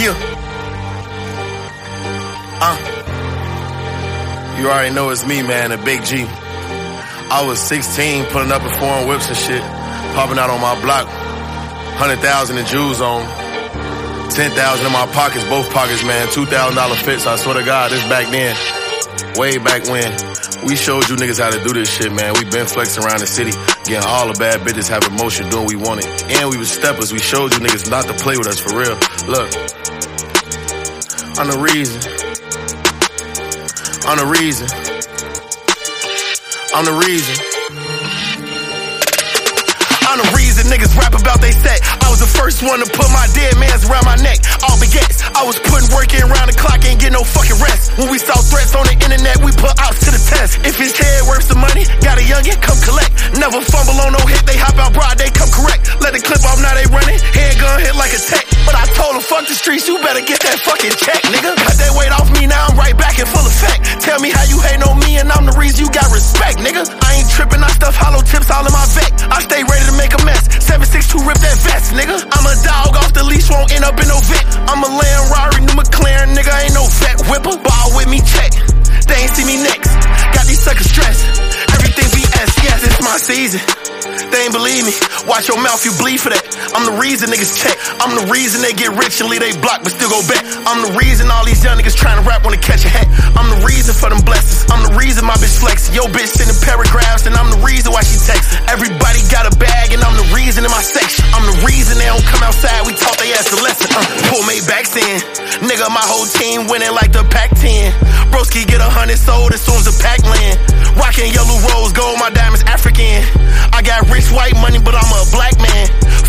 Yeah. Uh. You already know it's me, man, a big G. I was 16, pulling up in foreign whips and shit, popping out on my block. 100,000 in Jews on. 10,000 in my pockets, both pockets, man. $2,000 fits, I swear to God, this back then. Way back when. We showed you niggas how to do this shit, man. We been flexing around the city, getting all the bad bitches having motion, doing we wanted. And we was steppers. We showed you niggas not to play with us for real. Look. I'm the reason. I'm the reason. I'm the reason. I'm the reason niggas rap about they set. I was the first one to put my dead mans around my neck. All begets. I was putting work in around the clock, ain't get no fucking rest. When we saw threats on the internet, we put ops to the test. If his head worth some money, got a youngin', come collect. Never fumble on no hit, they hop out broad, they come correct. Let the clip off, now they running. Handgun hit like a tech. But I fuck the streets, you better get that fucking check, nigga. Cut that weight off me, now I'm right back in full effect. Tell me how you hate on me, and I'm the reason you got respect, nigga. I ain't tripping, I stuff hollow tips all in my vec. I stay ready to make a mess. 762 rip that vest, nigga. I'm a dog off the leash, won't end up in no vet. I'm a Land Rari, new McLaren, nigga, ain't no vet whipper. Ball with me, check. They ain't see me next. Got these suckers stressed. Everything BS, yes, it's my season. They ain't believe me. Watch your mouth, you bleed for that. I'm the reason niggas check. I'm the reason they get rich and leave they block, but still go back. I'm the reason all these young niggas trying to rap wanna catch a hat. I'm the reason for them blessings. I'm the reason my bitch flexing. Yo bitch sending paragraphs and I'm the reason why she texting. Everybody got a bag and I'm the reason in my section. I'm the reason they don't come outside. We taught they ass a lesson. Uh, pull me back in. Nigga, my whole team winning like the Pac-10. Broski get a hundred sold as soon as the pack land. Rockin' yellow rose gold, my diamonds African. Rich white money, but I'm a black man.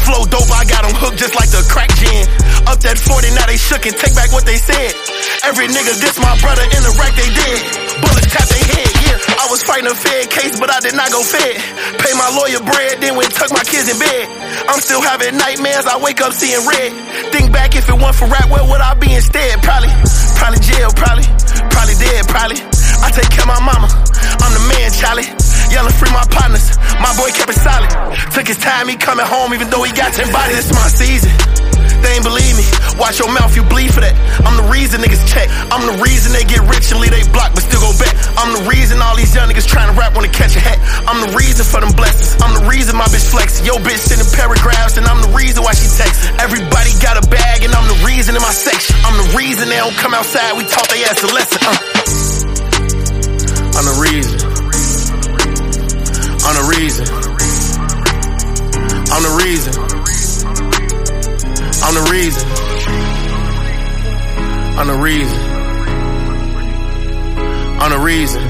Flow dope, I got them hooked just like the crack gin. Up that 40, now they shook and take back what they said. Every nigga diss my brother in the rack they did. Bullets tap they head, yeah. I was fighting a fed case, but I did not go fed. Pay my lawyer bread, then went tuck my kids in bed. I'm still having nightmares, I wake up seeing red. Think back if it weren't for rap, where would I be instead? Probably, probably jail, probably, probably dead, probably. I take care of my mama, I'm the man, Charlie. Yelling free my partners, my boy kept it solid. Took his time, he coming home even though he got 10 bodies. It's my season. They ain't believe me. Watch your mouth, you bleed for that. I'm the reason niggas check. I'm the reason they get rich and leave they block, but still go back. I'm the reason all these young niggas trying to rap wanna catch a hat. I'm the reason for them blessings. I'm the reason my bitch flexing. Yo bitch sending paragraphs and I'm the reason why she texting. Everybody got a bag and I'm the reason in my section. I'm the reason they don't come outside. We taught they ass a lesson. Uh. I'm the reason. I'm the reason. I'm the reason. I'm the reason.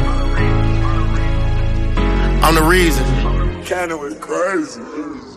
I'm the reason. Kinda crazy.